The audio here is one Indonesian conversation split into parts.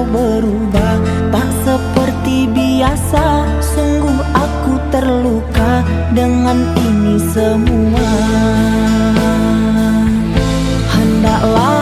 Engkau berubah. Tak seperti biasa Sungguh aku terluka Dengan ini semua. Hendaklah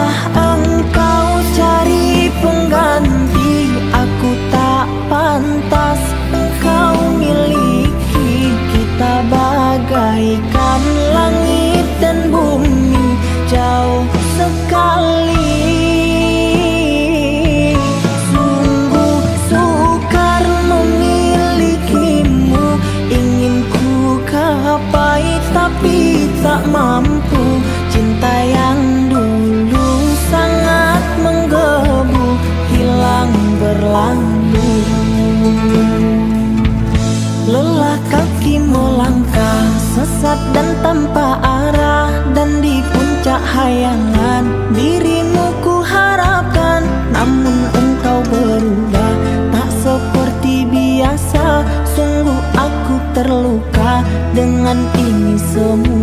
Sesat dan tanpa arah Dan di puncak hayangan Dirimu ku harapkan. Namun engkau berubah Tak seperti biasa. Sungguh aku terluka Dengan ini semua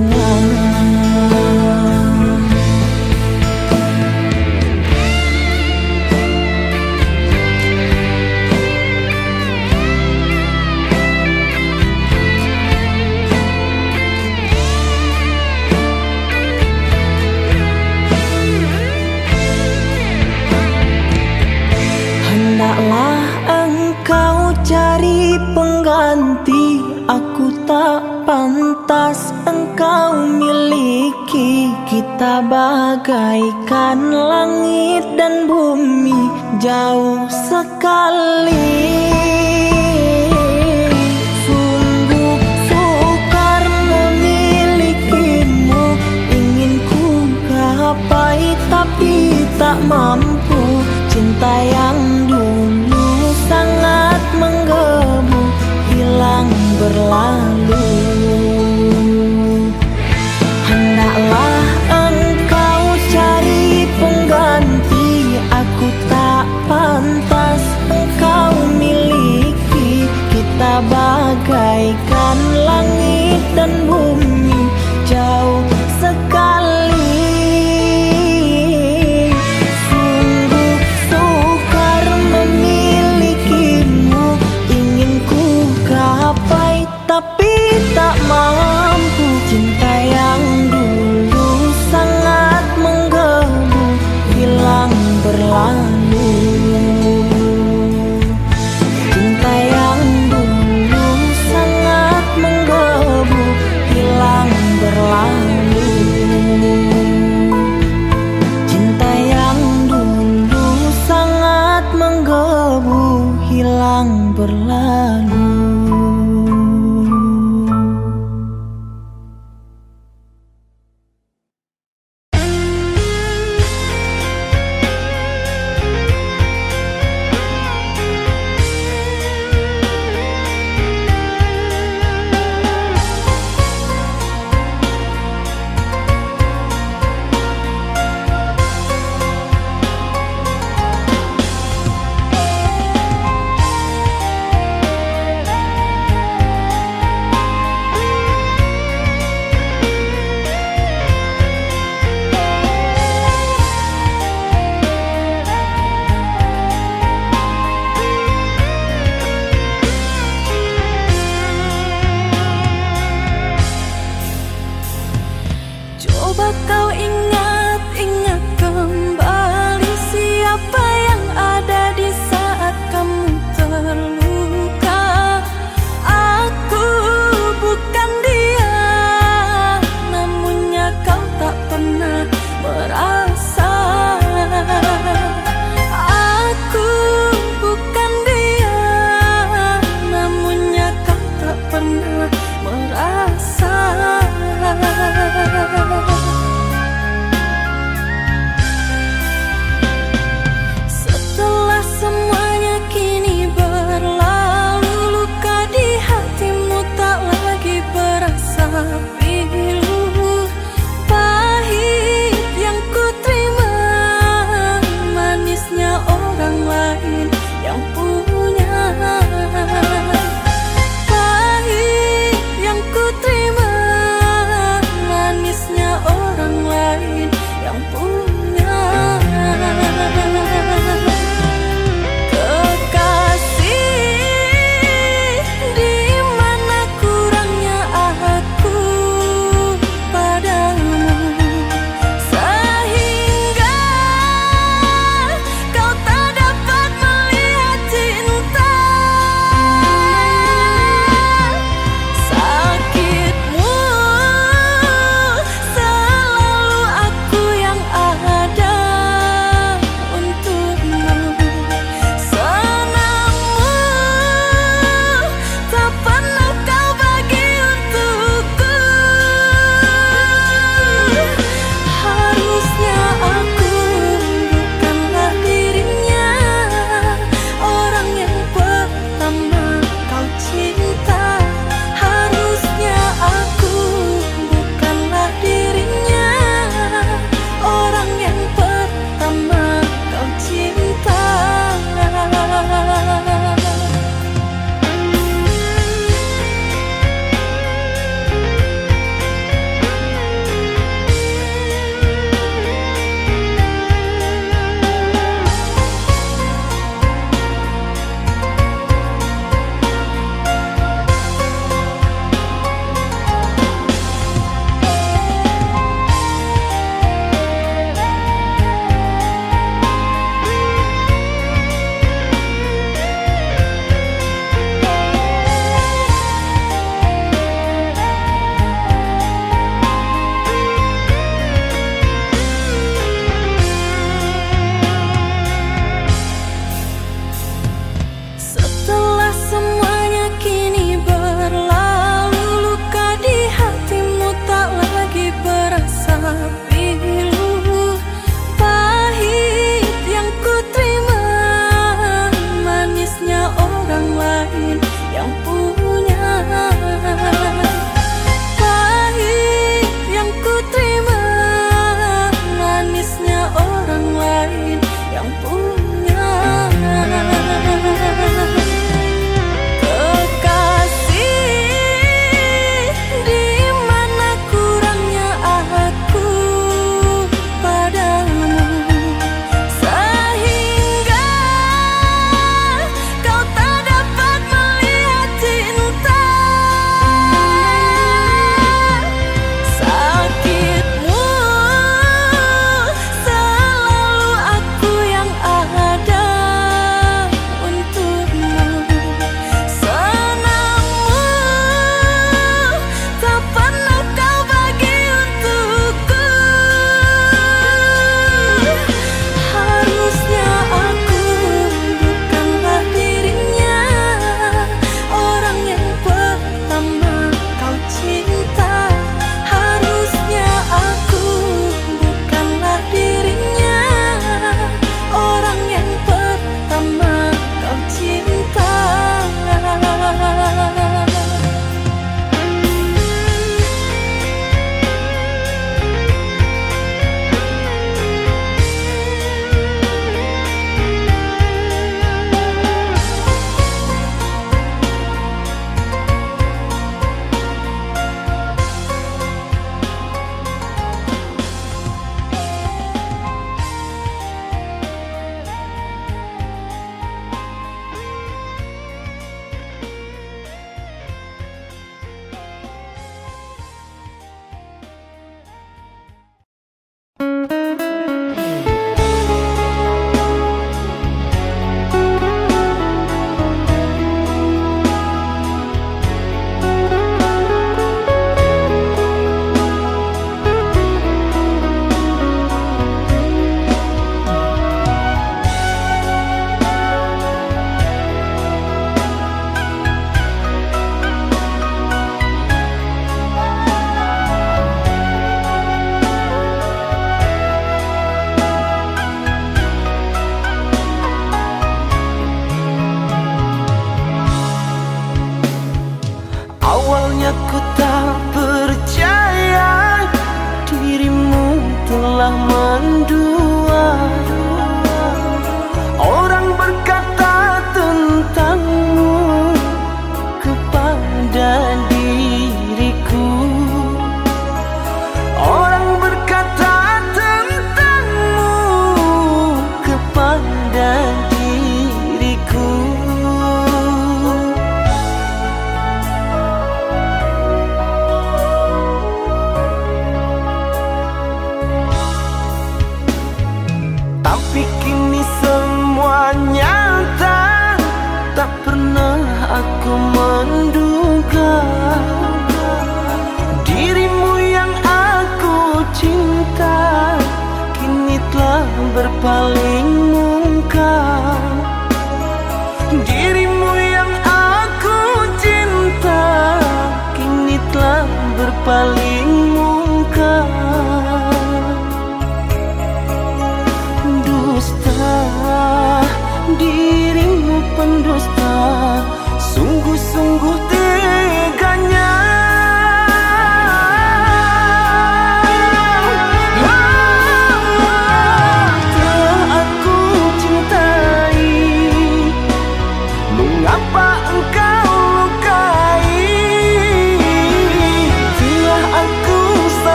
Kita bagaikan langit dan bumi Jauh sekali. Sungguh sukar memilikimu. Ingin ku gapai tapi tak mampu. Cinta yang dulu sangat menggebu Hilang berlalu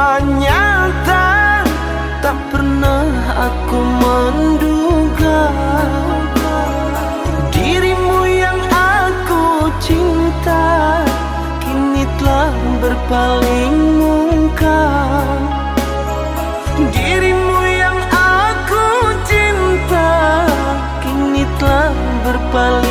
nyata Tak pernah aku menduga. Dirimu yang aku cinta Kini telah berpaling muka. Dirimu yang aku cinta Kini telah berpaling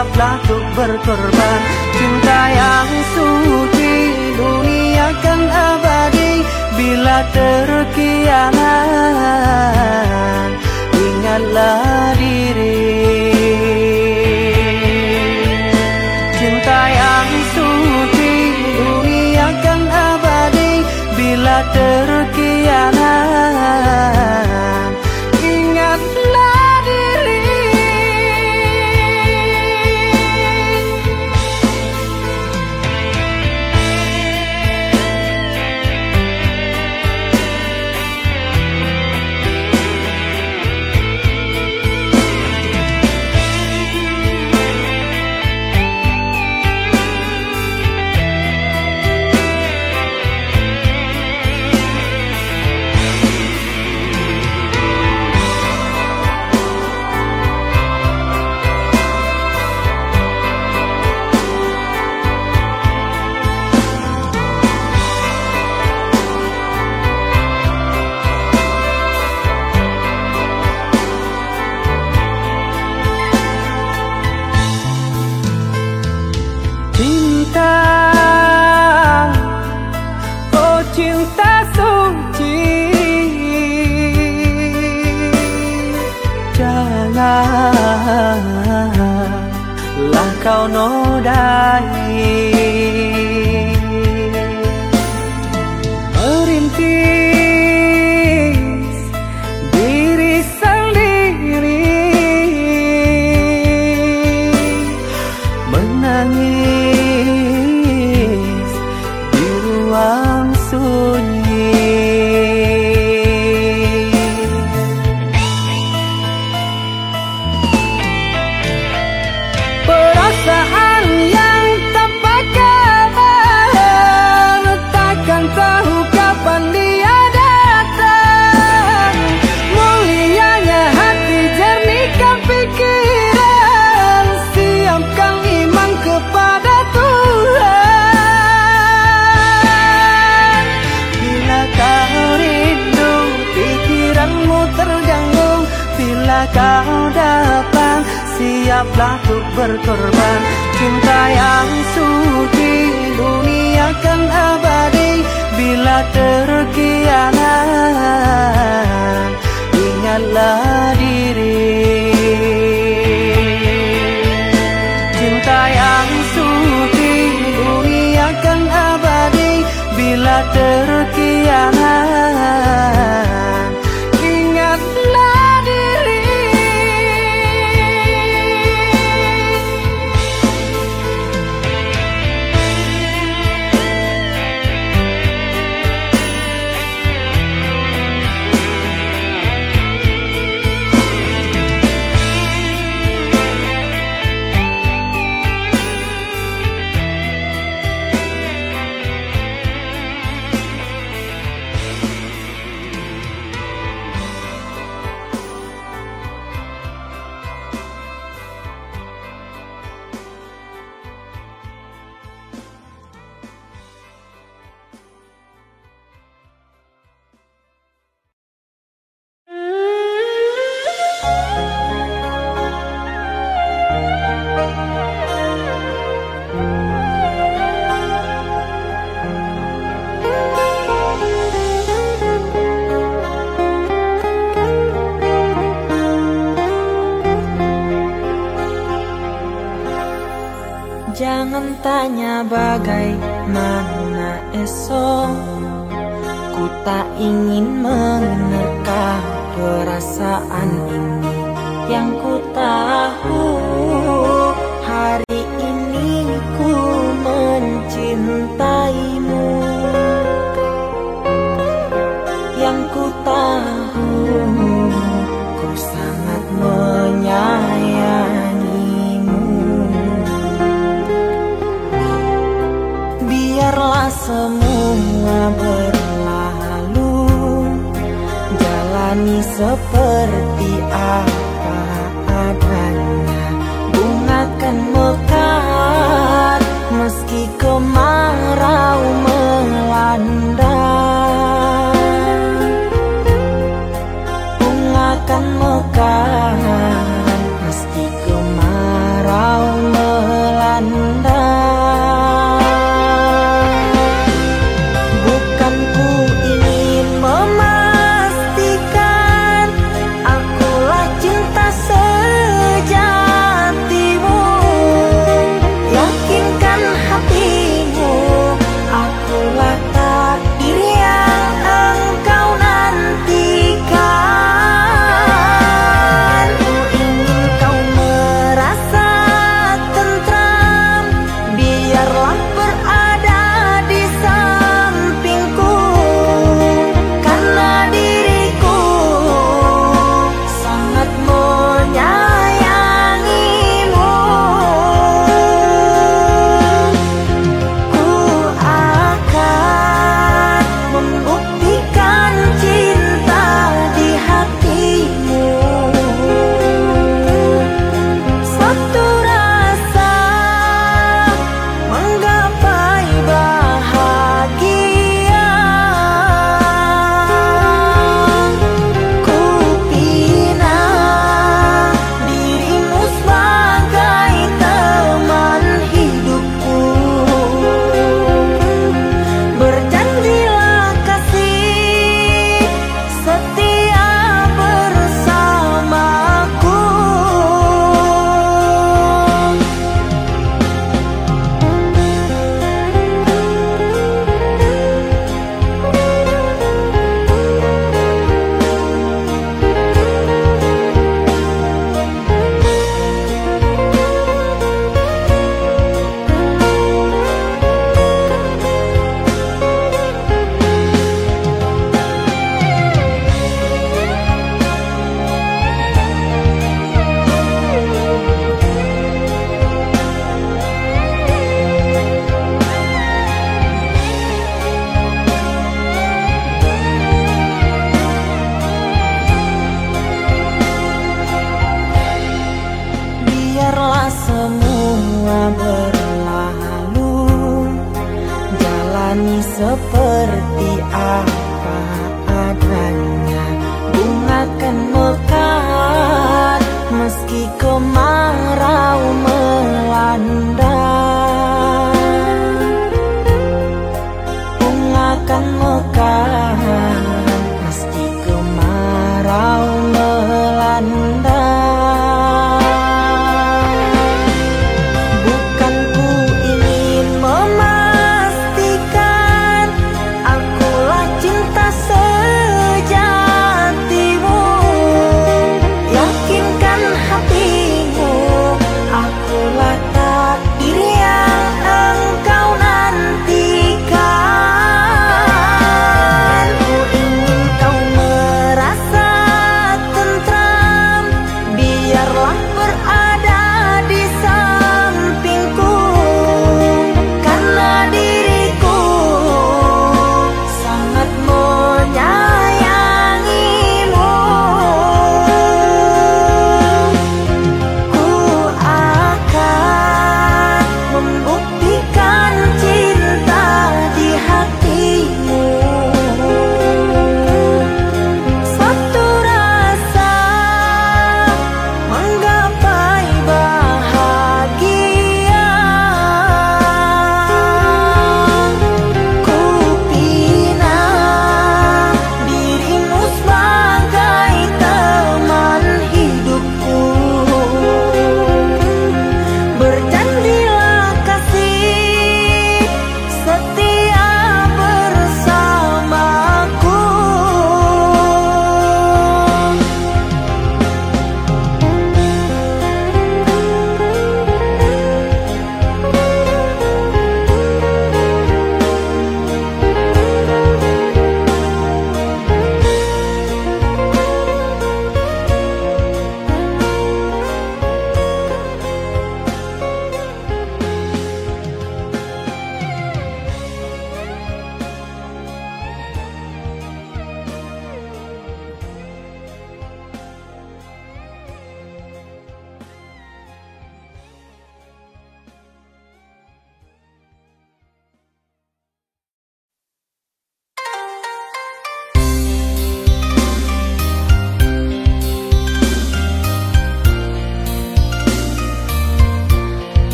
siaplah untuk berkorban. Cinta yang suci dunia kan abadi Bila terkianan Ingatlah diri. Cinta yang suci dunia kan abadi Bila terkianan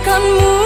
memberikanmu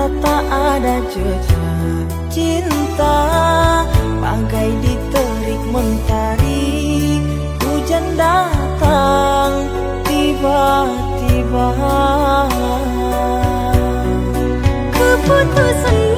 kita tak ada jejak cinta Bagai diterik mentari Hujan datang tiba-tiba. Keputusan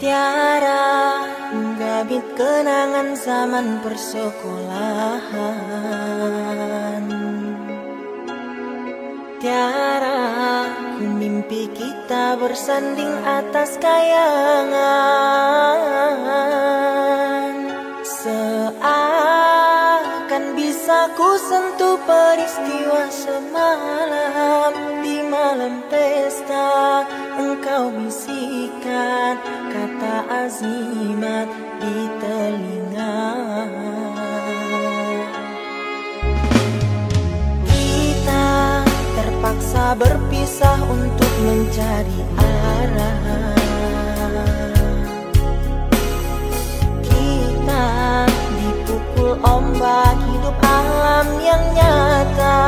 Tiara menggabit kenangan zaman persekolahan. Tiara mimpi kita bersanding atas kayangan. Seakan bisa ku sentuh peristiwa semalam Di malam pesta engkau bisikan kata azimat di telinga. Kita terpaksa berpisah untuk mencari arah. Kita dipukul ombak hidup alam yang nyata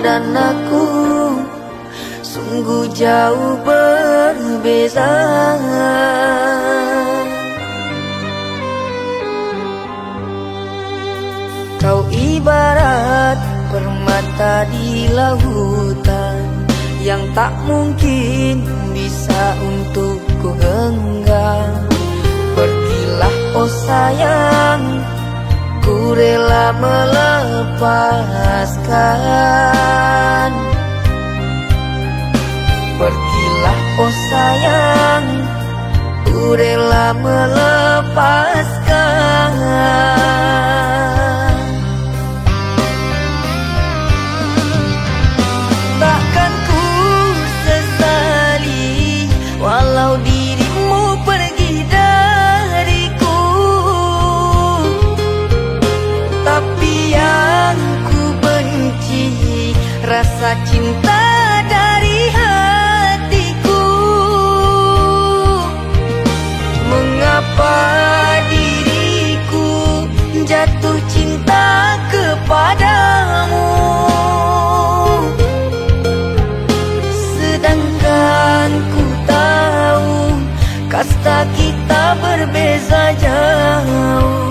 dan aku Sungguh jauh berbeza. Kau ibarat permata di lautan yang tak mungkin bisa untuk ku genggam. Pergilah oh sayang Ku rela melepaskan. Pergilah oh sayang Ku rela melepaskan rasa cinta dari hatiku. Mengapa diriku jatuh cinta kepadamu? Sedangkan ku tahu kasta kita berbeza jauh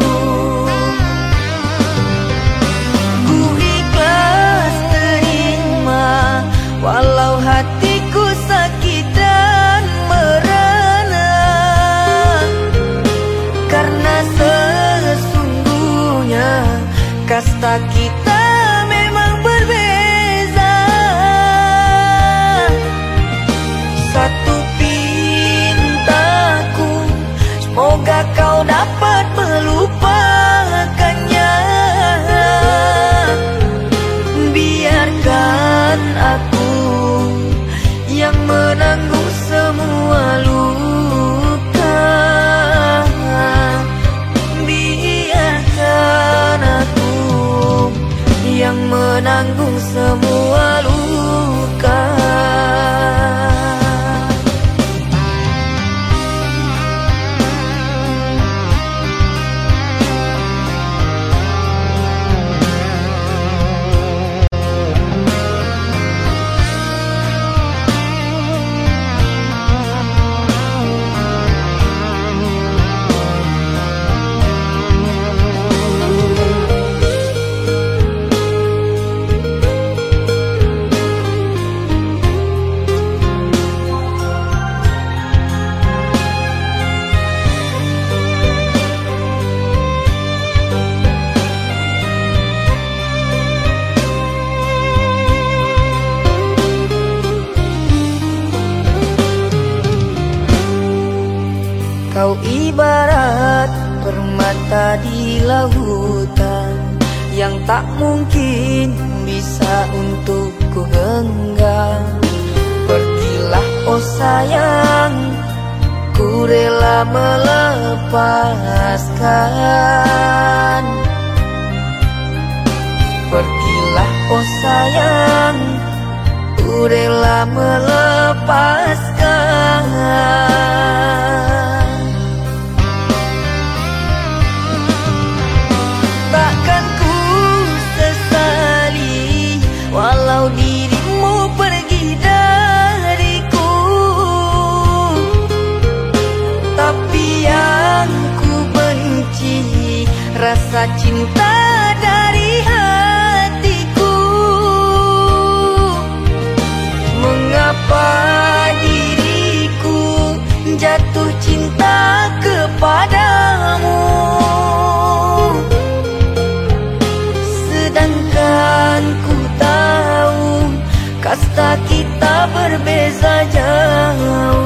tak mungkin bisa untuk ku genggam. Pergilah oh sayang Ku rela melepaskan. Pergilah oh sayang Ku rela melepaskan. padamu. Sedangkan ku tahu Kasta kita berbeza jauh.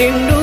rindu